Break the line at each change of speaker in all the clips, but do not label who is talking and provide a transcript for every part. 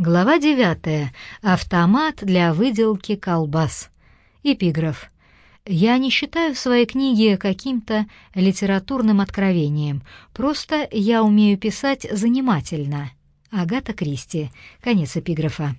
Глава 9. Автомат для выделки колбас. Эпиграф. Я не считаю свои книги каким-то литературным откровением, просто я умею писать занимательно. Агата Кристи. Конец эпиграфа.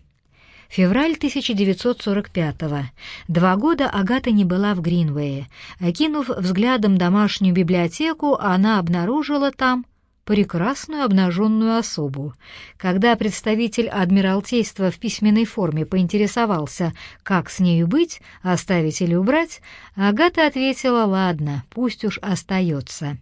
Февраль 1945 -го. Два года Агата не была в Гринвее. Окинув взглядом домашнюю библиотеку, она обнаружила там прекрасную обнаженную особу. Когда представитель Адмиралтейства в письменной форме поинтересовался, как с нею быть, оставить или убрать, Агата ответила «Ладно, пусть уж остается».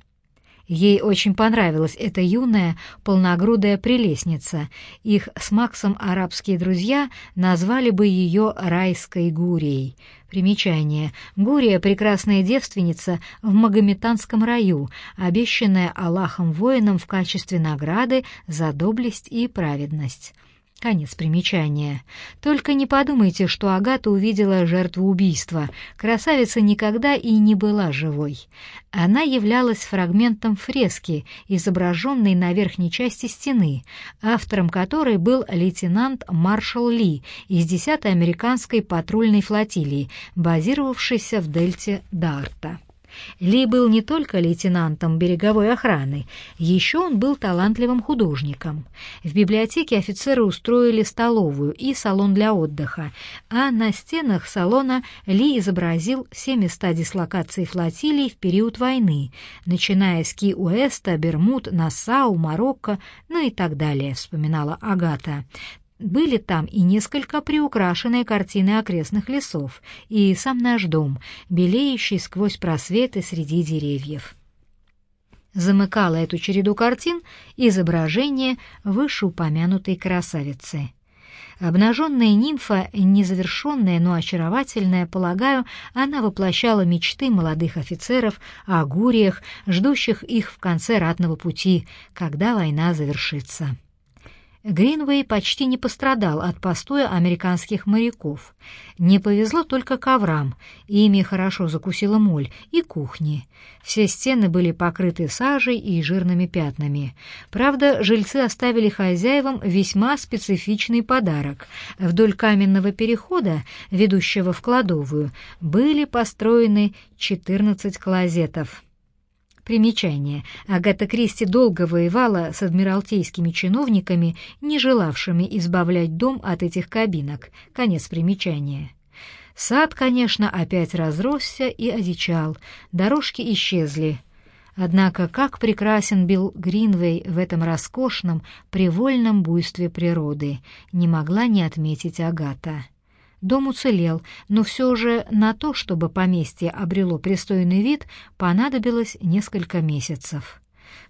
Ей очень понравилась эта юная, полногрудая прелестница. Их с Максом арабские друзья назвали бы ее «райской гурией». Примечание. Гурия — прекрасная девственница в Магометанском раю, обещанная Аллахом воинам в качестве награды за доблесть и праведность. Конец примечания. Только не подумайте, что Агата увидела жертву убийства. Красавица никогда и не была живой. Она являлась фрагментом фрески, изображенной на верхней части стены, автором которой был лейтенант Маршал Ли из 10-й американской патрульной флотилии, базировавшейся в дельте Дарта. Ли был не только лейтенантом береговой охраны, еще он был талантливым художником. В библиотеке офицеры устроили столовую и салон для отдыха, а на стенах салона Ли изобразил все места дислокации флотилий в период войны, начиная с Ки-Уэста, Бермуд, Нассау, Марокко, ну и так далее, вспоминала Агата. Были там и несколько приукрашенные картины окрестных лесов, и сам наш дом, белеющий сквозь просветы среди деревьев. Замыкало эту череду картин изображение вышеупомянутой красавицы. Обнаженная нимфа, незавершенная, но очаровательная, полагаю, она воплощала мечты молодых офицеров о гуриях, ждущих их в конце ратного пути, когда война завершится. Гринвей почти не пострадал от постоя американских моряков. Не повезло только коврам, ими хорошо закусила моль, и кухни. Все стены были покрыты сажей и жирными пятнами. Правда, жильцы оставили хозяевам весьма специфичный подарок. Вдоль каменного перехода, ведущего в кладовую, были построены 14 клозетов. Примечание. Агата Кристи долго воевала с адмиралтейскими чиновниками, не желавшими избавлять дом от этих кабинок. Конец примечания. Сад, конечно, опять разросся и одичал, дорожки исчезли. Однако как прекрасен был Гринвей в этом роскошном, привольном буйстве природы, не могла не отметить Агата. Дом уцелел, но все же на то, чтобы поместье обрело пристойный вид, понадобилось несколько месяцев.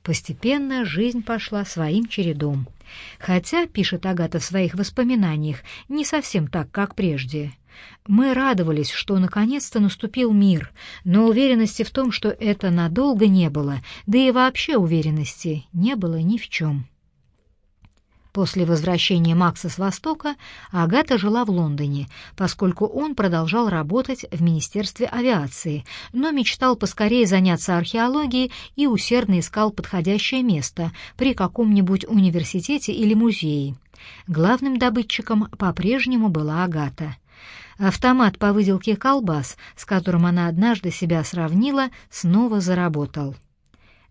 Постепенно жизнь пошла своим чередом. Хотя, пишет Агата в своих воспоминаниях, не совсем так, как прежде. Мы радовались, что наконец-то наступил мир, но уверенности в том, что это надолго не было, да и вообще уверенности не было ни в чем. После возвращения Макса с Востока Агата жила в Лондоне, поскольку он продолжал работать в Министерстве авиации, но мечтал поскорее заняться археологией и усердно искал подходящее место при каком-нибудь университете или музее. Главным добытчиком по-прежнему была Агата. Автомат по выделке колбас, с которым она однажды себя сравнила, снова заработал.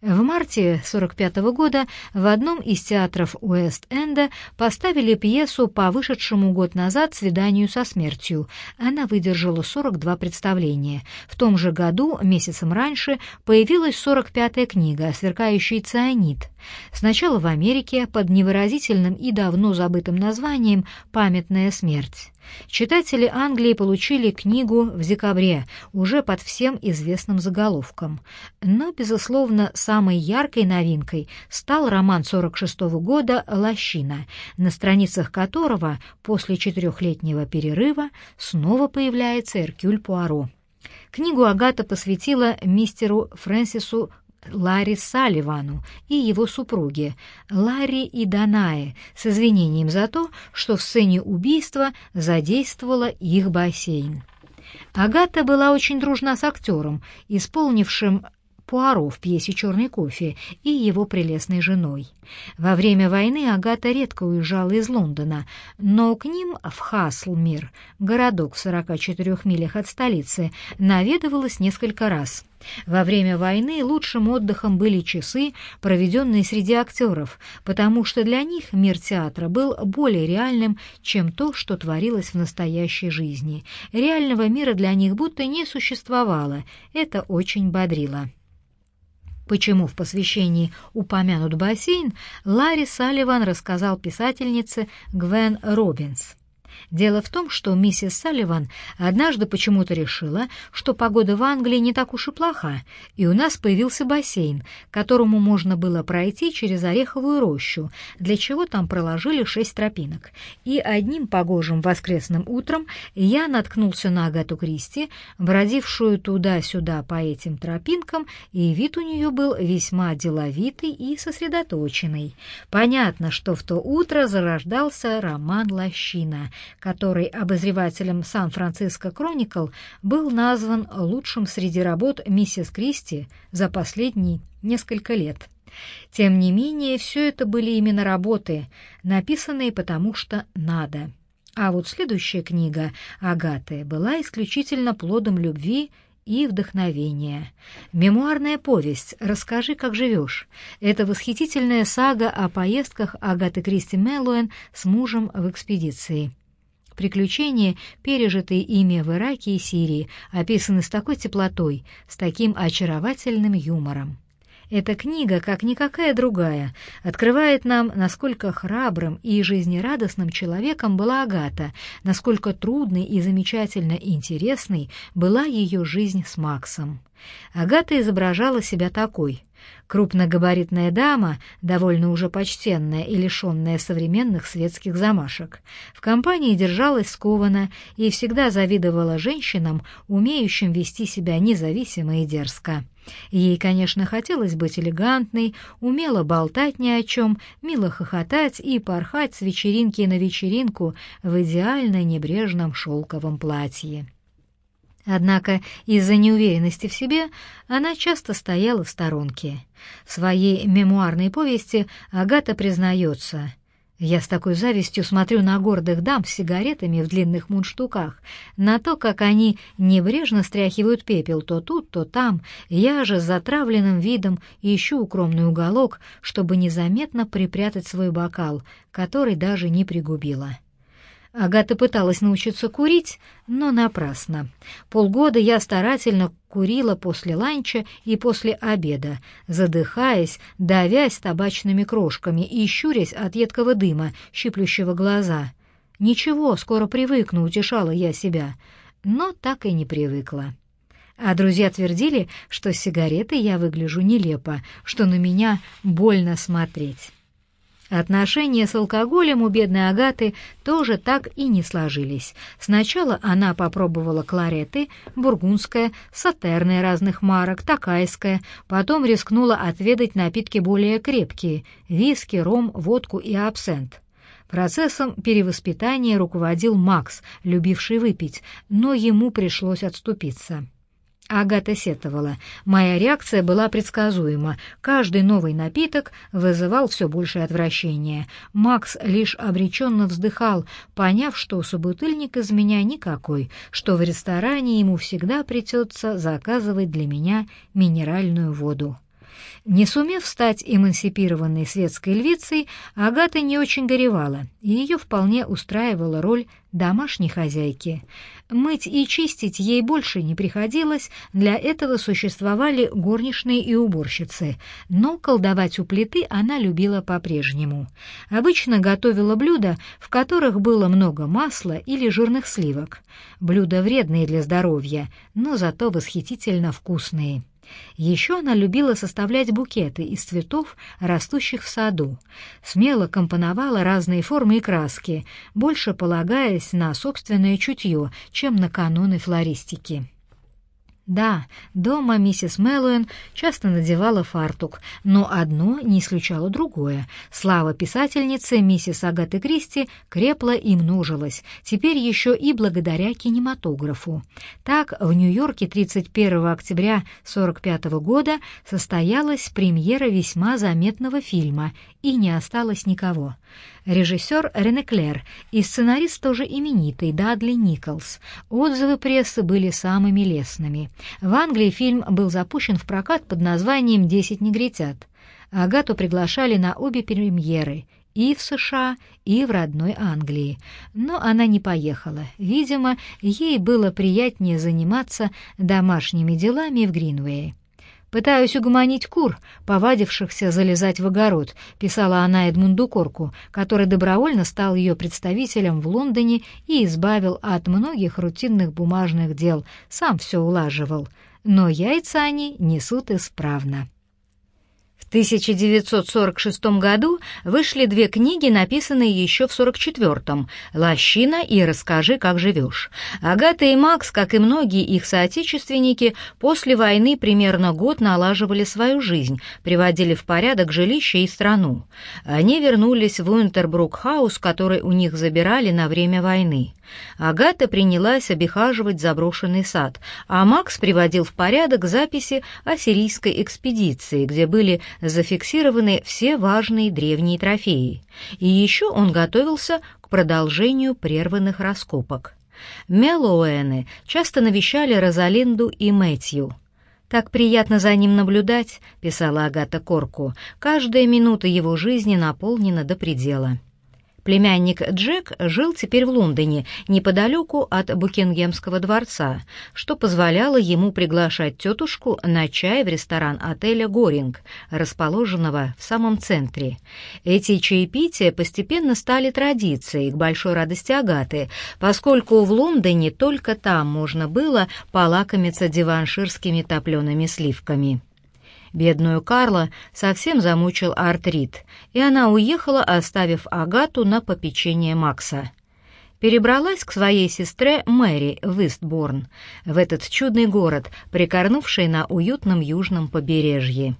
В марте 45 -го года в одном из театров Уэст-Энда поставили пьесу по вышедшему год назад «Свиданию со смертью». Она выдержала 42 представления. В том же году, месяцем раньше, появилась 45-я книга «Сверкающий цианид». Сначала в Америке под невыразительным и давно забытым названием «Памятная смерть». Читатели Англии получили книгу в декабре, уже под всем известным заголовком. Но, безусловно, самой яркой новинкой стал роман 46 -го года «Лощина», на страницах которого после четырехлетнего перерыва снова появляется Эркюль Пуаро. Книгу Агата посвятила мистеру Фрэнсису Ларри Салливану и его супруге, Ларри и Данае, с извинением за то, что в сцене убийства задействовала их бассейн. Агата была очень дружна с актером, исполнившим Пуаро в пьесе «Черный кофе» и его прелестной женой. Во время войны Агата редко уезжала из Лондона, но к ним в Хаслмир, городок в 44 милях от столицы, наведывалась несколько раз — во время войны лучшим отдыхом были часы, проведенные среди актеров, потому что для них мир театра был более реальным, чем то, что творилось в настоящей жизни. Реального мира для них будто не существовало, это очень бодрило. Почему в посвящении упомянут бассейн, Ларри Салливан рассказал писательнице Гвен Робинс. Дело в том, что миссис Салливан однажды почему-то решила, что погода в Англии не так уж и плоха, и у нас появился бассейн, которому можно было пройти через ореховую рощу, для чего там проложили шесть тропинок. И одним погожим воскресным утром я наткнулся на Агату Кристи, бродившую туда-сюда по этим тропинкам, и вид у нее был весьма деловитый и сосредоточенный. Понятно, что в то утро зарождался роман «Лощина», который обозревателем «Сан-Франциско Кроникл» был назван лучшим среди работ миссис Кристи за последние несколько лет. Тем не менее, все это были именно работы, написанные потому что надо. А вот следующая книга Агаты была исключительно плодом любви и вдохновения. Мемуарная повесть «Расскажи, как живешь» — это восхитительная сага о поездках Агаты Кристи Меллоуэн с мужем в экспедиции. Приключения, пережитые ими в Ираке и Сирии, описаны с такой теплотой, с таким очаровательным юмором. Эта книга, как никакая другая, открывает нам, насколько храбрым и жизнерадостным человеком была Агата, насколько трудной и замечательно интересной была ее жизнь с Максом. Агата изображала себя такой. Крупногабаритная дама, довольно уже почтенная и лишенная современных светских замашек, в компании держалась скованно и всегда завидовала женщинам, умеющим вести себя независимо и дерзко. Ей, конечно, хотелось быть элегантной, умело болтать ни о чем, мило хохотать и порхать с вечеринки на вечеринку в идеально небрежном шелковом платье. Однако из-за неуверенности в себе она часто стояла в сторонке. В своей мемуарной повести Агата признается «Я с такой завистью смотрю на гордых дам с сигаретами в длинных мундштуках, на то, как они небрежно стряхивают пепел то тут, то там, я же с затравленным видом ищу укромный уголок, чтобы незаметно припрятать свой бокал, который даже не пригубила». Агата пыталась научиться курить, но напрасно. Полгода я старательно курила после ланча и после обеда, задыхаясь, давясь табачными крошками и щурясь от едкого дыма, щиплющего глаза. «Ничего, скоро привыкну», — утешала я себя, но так и не привыкла. А друзья твердили, что с сигаретой я выгляжу нелепо, что на меня больно смотреть. Отношения с алкоголем у бедной Агаты тоже так и не сложились. Сначала она попробовала клареты, бургундская, сатерные разных марок, такайская, потом рискнула отведать напитки более крепкие — виски, ром, водку и абсент. Процессом перевоспитания руководил Макс, любивший выпить, но ему пришлось отступиться. Агата сетовала. Моя реакция была предсказуема. Каждый новый напиток вызывал все большее отвращение. Макс лишь обреченно вздыхал, поняв, что собутыльник из меня никакой, что в ресторане ему всегда придется заказывать для меня минеральную воду. Не сумев стать эмансипированной светской львицей, Агата не очень горевала, и ее вполне устраивала роль домашней хозяйки. Мыть и чистить ей больше не приходилось, для этого существовали горничные и уборщицы, но колдовать у плиты она любила по-прежнему. Обычно готовила блюда, в которых было много масла или жирных сливок. Блюда вредные для здоровья, но зато восхитительно вкусные. Еще она любила составлять букеты из цветов, растущих в саду. Смело компоновала разные формы и краски, больше полагаясь на собственное чутье, чем на каноны флористики. Да, дома миссис Мэллоуэн часто надевала фартук, но одно не исключало другое. Слава писательницы миссис Агаты Кристи крепла и множилась, теперь еще и благодаря кинематографу. Так, в Нью-Йорке 31 октября 1945 года состоялась премьера весьма заметного фильма «И не осталось никого» режиссер Рене Клер и сценарист тоже именитый Дадли Николс. Отзывы прессы были самыми лестными. В Англии фильм был запущен в прокат под названием «Десять негритят». Агату приглашали на обе премьеры и в США, и в родной Англии. Но она не поехала. Видимо, ей было приятнее заниматься домашними делами в Гринвее. «Пытаюсь угомонить кур, повадившихся залезать в огород», — писала она Эдмунду Корку, который добровольно стал ее представителем в Лондоне и избавил от многих рутинных бумажных дел, сам все улаживал. Но яйца они несут исправно. В 1946 году вышли две книги, написанные еще в 1944-м «Лощина» и «Расскажи, как живешь». Агата и Макс, как и многие их соотечественники, после войны примерно год налаживали свою жизнь, приводили в порядок жилище и страну. Они вернулись в Уинтербрук-хаус, который у них забирали на время войны. Агата принялась обихаживать заброшенный сад, а Макс приводил в порядок записи о сирийской экспедиции, где были зафиксированы все важные древние трофеи. И еще он готовился к продолжению прерванных раскопок. Мелоуэны часто навещали Розалинду и Мэтью. «Так приятно за ним наблюдать», — писала Агата Корку. «Каждая минута его жизни наполнена до предела». Племянник Джек жил теперь в Лондоне, неподалеку от Букингемского дворца, что позволяло ему приглашать тетушку на чай в ресторан отеля «Горинг», расположенного в самом центре. Эти чаепития постепенно стали традицией, к большой радости Агаты, поскольку в Лондоне только там можно было полакомиться диванширскими топлеными сливками. Бедную Карла совсем замучил артрит, и она уехала, оставив Агату на попечение Макса. Перебралась к своей сестре Мэри в Истборн, в этот чудный город, прикорнувший на уютном южном побережье.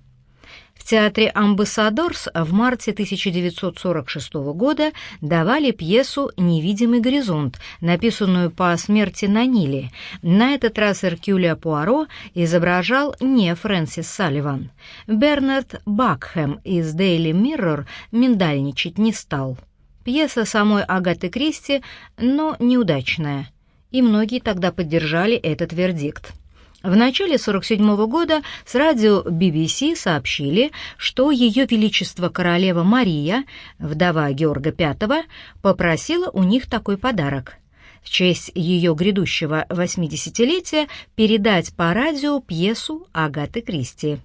Театре «Амбассадорс» в марте 1946 года давали пьесу «Невидимый горизонт», написанную по смерти на Ниле. На этот раз Эркюля Пуаро изображал не Фрэнсис Салливан. Бернард Бакхэм из «Дейли Миррор» миндальничать не стал. Пьеса самой Агаты Кристи, но неудачная. И многие тогда поддержали этот вердикт. В начале 47 года с радио BBC сообщили, что Ее Величество Королева Мария, вдова Георга V, попросила у них такой подарок. В честь ее грядущего 80-летия передать по радио пьесу Агаты Кристи.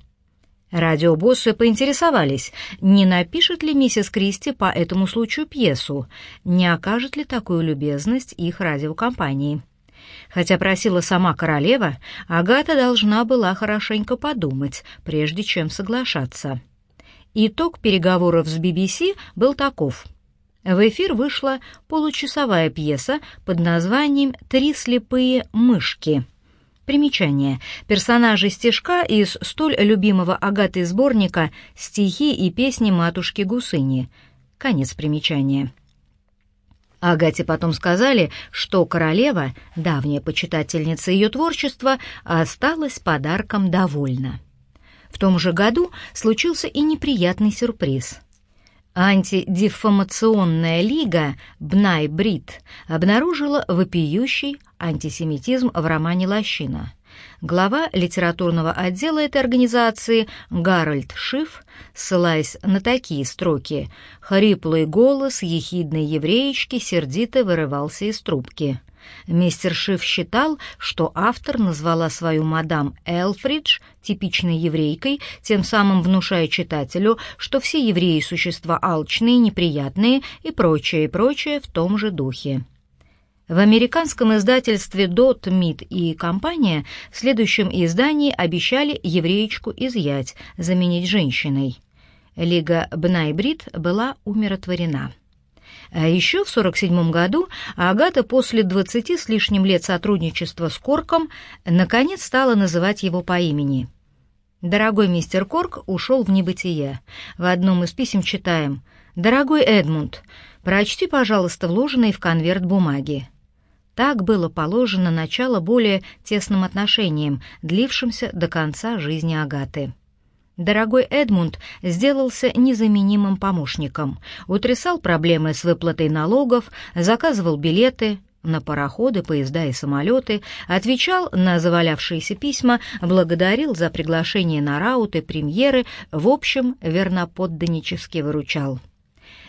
Радиобоссы поинтересовались, не напишет ли миссис Кристи по этому случаю пьесу, не окажет ли такую любезность их радиокомпании. Хотя просила сама королева, Агата должна была хорошенько подумать, прежде чем соглашаться. Итог переговоров с BBC был таков. В эфир вышла получасовая пьеса под названием «Три слепые мышки». Примечание. Персонажи стишка из столь любимого Агатой сборника «Стихи и песни матушки Гусыни». Конец примечания. Агате потом сказали, что королева, давняя почитательница ее творчества, осталась подарком довольна. В том же году случился и неприятный сюрприз. Антидефамационная лига Бнай-Брит обнаружила вопиющий антисемитизм в романе «Лощина». Глава литературного отдела этой организации Гарольд Шиф, ссылаясь на такие строки, хриплый голос ехидной евреечки сердито вырывался из трубки. Мистер Шиф считал, что автор назвала свою мадам Элфридж типичной еврейкой, тем самым внушая читателю, что все евреи — существа алчные, неприятные и прочее, и прочее в том же духе. В американском издательстве Dot Meat и компания в следующем издании обещали евреечку изъять, заменить женщиной. Лига Бнайбрид была умиротворена. А еще в 47 году Агата после 20 с лишним лет сотрудничества с Корком наконец стала называть его по имени. Дорогой мистер Корк ушел в небытие. В одном из писем читаем «Дорогой Эдмунд, прочти, пожалуйста, вложенные в конверт бумаги». Так было положено начало более тесным отношениям, длившимся до конца жизни Агаты. Дорогой Эдмунд сделался незаменимым помощником, утрясал проблемы с выплатой налогов, заказывал билеты на пароходы, поезда и самолеты, отвечал на завалявшиеся письма, благодарил за приглашение на рауты, премьеры, в общем, верноподданнически выручал.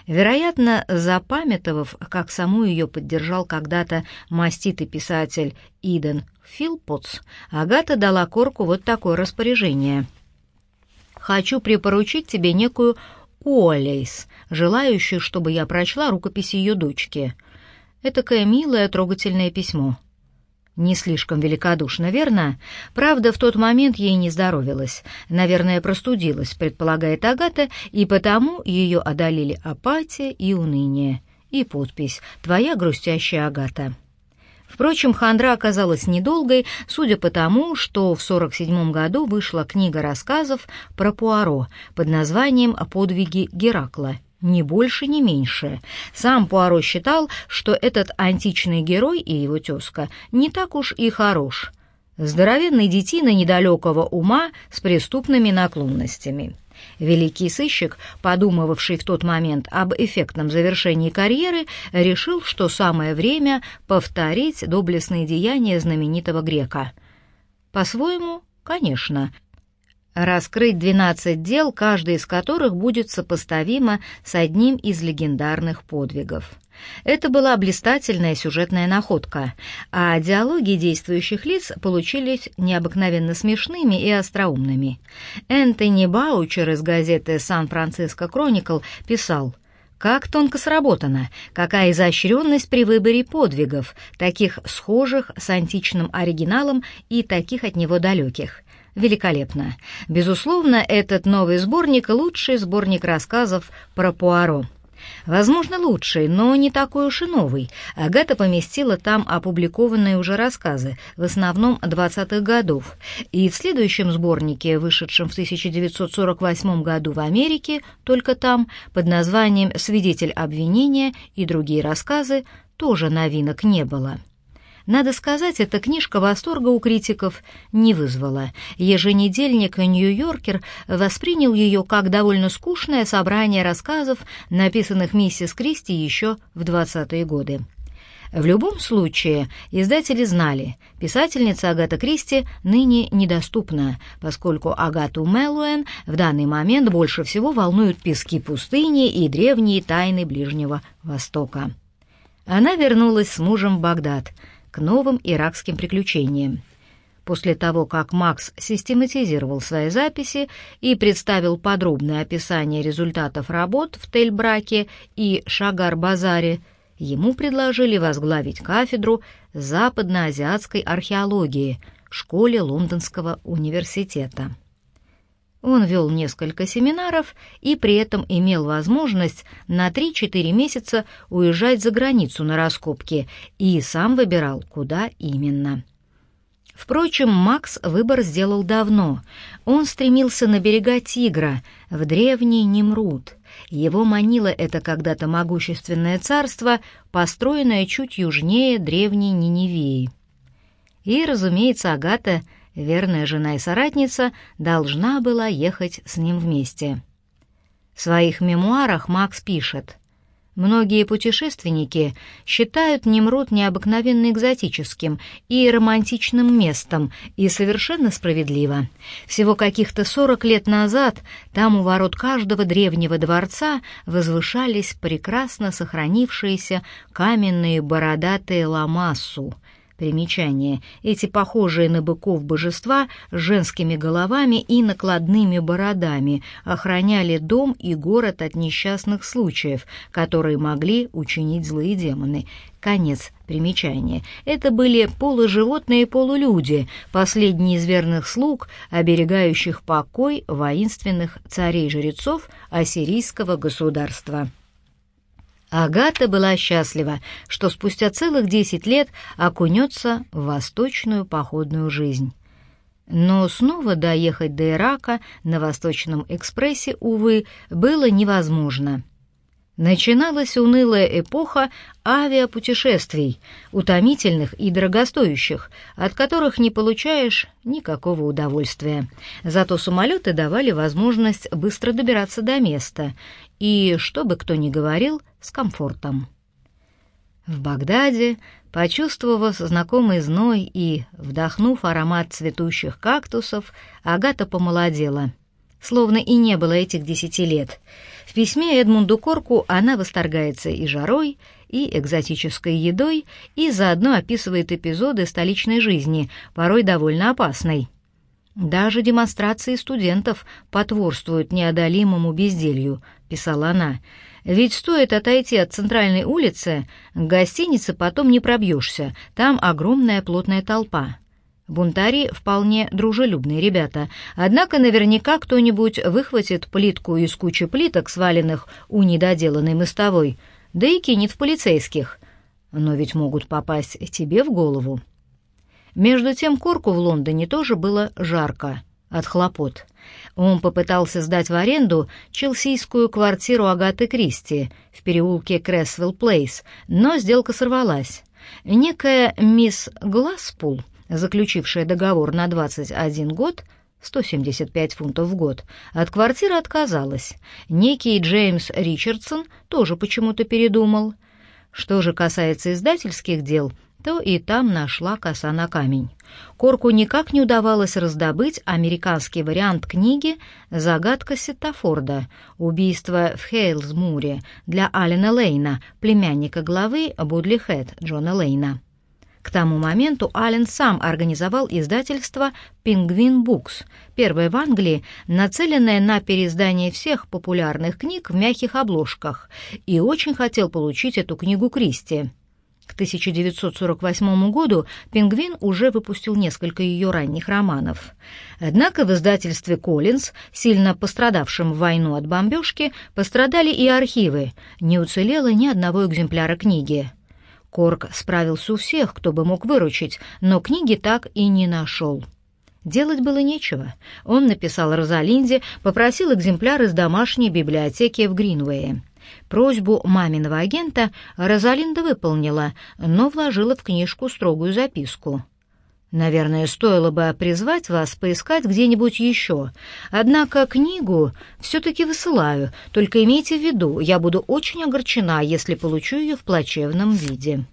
Вероятно, запамятовав, как саму ее поддержал когда-то маститый писатель Иден Филпотс, Агата дала Корку вот такое распоряжение — хочу припоручить тебе некую Уоллейс, желающую, чтобы я прочла рукопись ее дочки. Этакое милое, трогательное письмо. Не слишком великодушно, верно? Правда, в тот момент ей не здоровилось. Наверное, простудилась, предполагает Агата, и потому ее одолели апатия и уныние. И подпись «Твоя грустящая Агата». Впрочем, хандра оказалась недолгой, судя по тому, что в 47 году вышла книга рассказов про Пуаро под названием «Подвиги Геракла». Ни больше, ни меньше. Сам Пуаро считал, что этот античный герой и его тезка не так уж и хорош. Здоровенный детина недалекого ума с преступными наклонностями. Великий сыщик, подумывавший в тот момент об эффектном завершении карьеры, решил, что самое время повторить доблестные деяния знаменитого грека. По-своему, конечно, раскрыть 12 дел, каждый из которых будет сопоставимо с одним из легендарных подвигов. Это была блистательная сюжетная находка, а диалоги действующих лиц получились необыкновенно смешными и остроумными. Энтони Баучер из газеты «Сан-Франциско Кроникл» писал как тонко сработано, какая изощренность при выборе подвигов, таких схожих с античным оригиналом и таких от него далеких. Великолепно. Безусловно, этот новый сборник — лучший сборник рассказов про Пуаро. Возможно, лучший, но не такой уж и новый. Агата поместила там опубликованные уже рассказы, в основном 20-х годов. И в следующем сборнике, вышедшем в 1948 году в Америке, только там, под названием «Свидетель обвинения» и другие рассказы, тоже новинок не было. Надо сказать, эта книжка восторга у критиков не вызвала. Еженедельник «Нью-Йоркер» воспринял ее как довольно скучное собрание рассказов, написанных миссис Кристи еще в 20-е годы. В любом случае, издатели знали, писательница Агата Кристи ныне недоступна, поскольку Агату Мелуэн в данный момент больше всего волнуют пески пустыни и древние тайны Ближнего Востока. Она вернулась с мужем в Багдад — к новым иракским приключениям. После того, как Макс систематизировал свои записи и представил подробное описание результатов работ в Тель-Браке и Шагар-Базаре, ему предложили возглавить кафедру западноазиатской археологии в школе Лондонского университета. Он вел несколько семинаров и при этом имел возможность на 3-4 месяца уезжать за границу на раскопки и сам выбирал, куда именно. Впрочем, Макс выбор сделал давно. Он стремился на берега Тигра, в древний Немрут. Его манило это когда-то могущественное царство, построенное чуть южнее древней Ниневии. И, разумеется, Агата — верная жена и соратница, должна была ехать с ним вместе. В своих мемуарах Макс пишет, «Многие путешественники считают Немрут необыкновенно экзотическим и романтичным местом, и совершенно справедливо. Всего каких-то сорок лет назад там у ворот каждого древнего дворца возвышались прекрасно сохранившиеся каменные бородатые ламассу — Примечание. Эти похожие на быков божества с женскими головами и накладными бородами охраняли дом и город от несчастных случаев, которые могли учинить злые демоны. Конец примечания. Это были полуживотные полулюди, последние из верных слуг, оберегающих покой воинственных царей-жрецов ассирийского государства. Агата была счастлива, что спустя целых десять лет окунется в восточную походную жизнь. Но снова доехать до Ирака на Восточном экспрессе, увы, было невозможно. Начиналась унылая эпоха авиапутешествий, утомительных и дорогостоящих, от которых не получаешь никакого удовольствия. Зато самолеты давали возможность быстро добираться до места и, что бы кто ни говорил, с комфортом. В Багдаде, почувствовав знакомый зной и вдохнув аромат цветущих кактусов, Агата помолодела, словно и не было этих десяти лет — в письме Эдмунду Корку она восторгается и жарой, и экзотической едой, и заодно описывает эпизоды столичной жизни, порой довольно опасной. «Даже демонстрации студентов потворствуют неодолимому безделью», — писала она. «Ведь стоит отойти от центральной улицы, к гостинице потом не пробьешься, там огромная плотная толпа». Бунтари вполне дружелюбные ребята, однако наверняка кто-нибудь выхватит плитку из кучи плиток, сваленных у недоделанной мостовой, да и кинет в полицейских. Но ведь могут попасть тебе в голову. Между тем Корку в Лондоне тоже было жарко от хлопот. Он попытался сдать в аренду челсийскую квартиру Агаты Кристи в переулке Кресвелл Плейс, но сделка сорвалась. Некая мисс Гласпул заключившая договор на 21 год, 175 фунтов в год, от квартиры отказалась. Некий Джеймс Ричардсон тоже почему-то передумал. Что же касается издательских дел, то и там нашла коса на камень. Корку никак не удавалось раздобыть американский вариант книги «Загадка Сеттафорда. Убийство в Хейлсмуре» для Алина Лейна, племянника главы Будли Хэт Джона Лейна. К тому моменту Аллен сам организовал издательство «Пингвин Букс», первое в Англии, нацеленное на переиздание всех популярных книг в мягких обложках, и очень хотел получить эту книгу Кристи. К 1948 году «Пингвин» уже выпустил несколько ее ранних романов. Однако в издательстве «Коллинз», сильно пострадавшем в войну от бомбежки, пострадали и архивы, не уцелело ни одного экземпляра книги. Корк справился у всех, кто бы мог выручить, но книги так и не нашел. Делать было нечего. Он написал Розалинде, попросил экземпляр из домашней библиотеки в Гринвее. Просьбу маминого агента Розалинда выполнила, но вложила в книжку строгую записку. «Наверное, стоило бы призвать вас поискать где-нибудь еще. Однако книгу все-таки высылаю, только имейте в виду, я буду очень огорчена, если получу ее в плачевном виде».